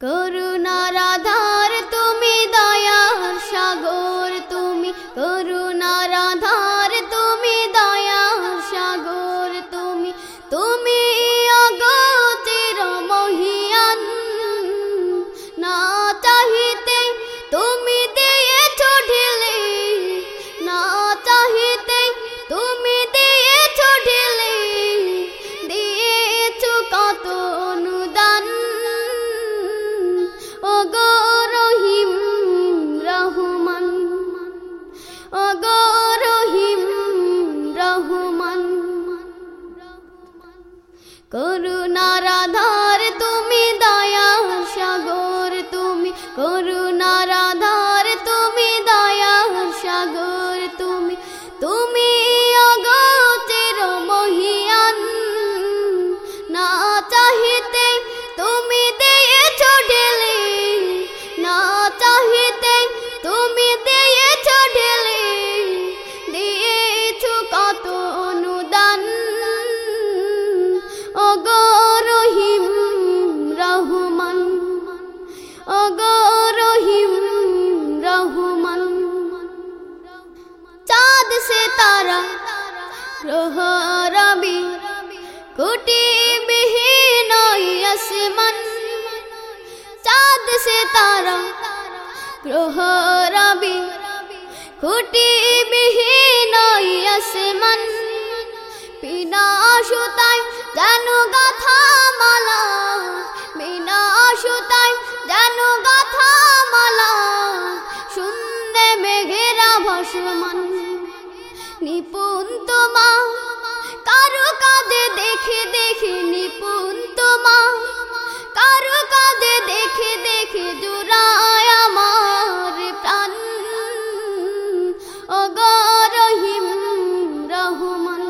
করুণার করুণার আধার রবি কুটি বিহীন আসমান। চাঁদ সে তারা, গ্রহ রবি কুটি বিহীন আসমান। বিনা সুতায় জানু গাথা মালা বিনা সুতায় জানু গাথা মালা। শুনতে মেঘেরা ভাসমান। নিপুণ তোমা কারও কাজে দেখে দেখে নিপুণ কারও দেখে দেখে জোড়ায় আমার প্রাণ। অগরহিম রহমান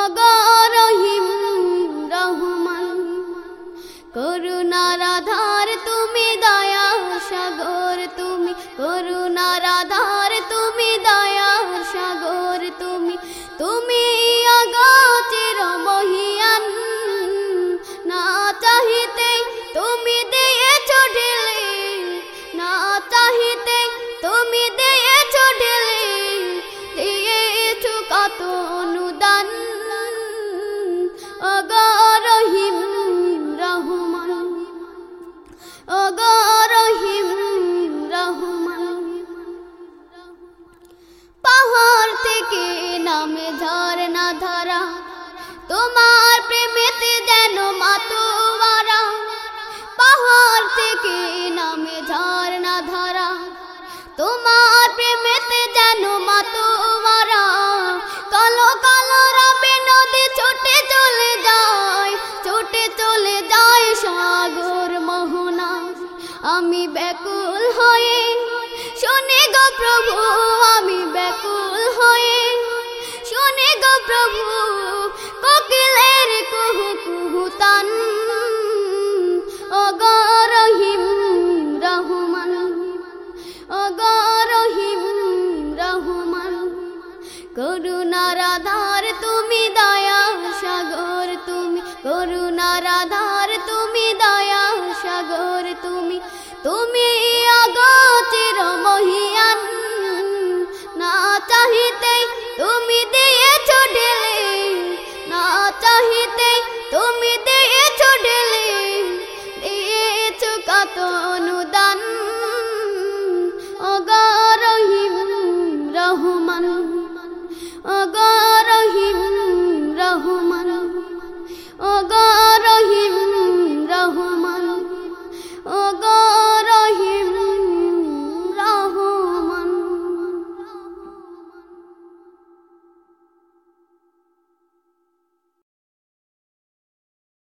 অগরহিম রহমান, করুণার আধার তুমি, দয়া সাগর তুমি, করুণার মাতোয়ারা কালো কালো রবে নদী ছোটে চলে যায় ছোটে চলে যায় সাগর মোহনা। আমি ব্যাকুল হয়ে, শোনে গো প্রভু, আমি ব্যাকুল করুণার আধার তুমি দয়া সাগর তুমি করুণারাধার তুমি দয়া সাগর তুমি তুমি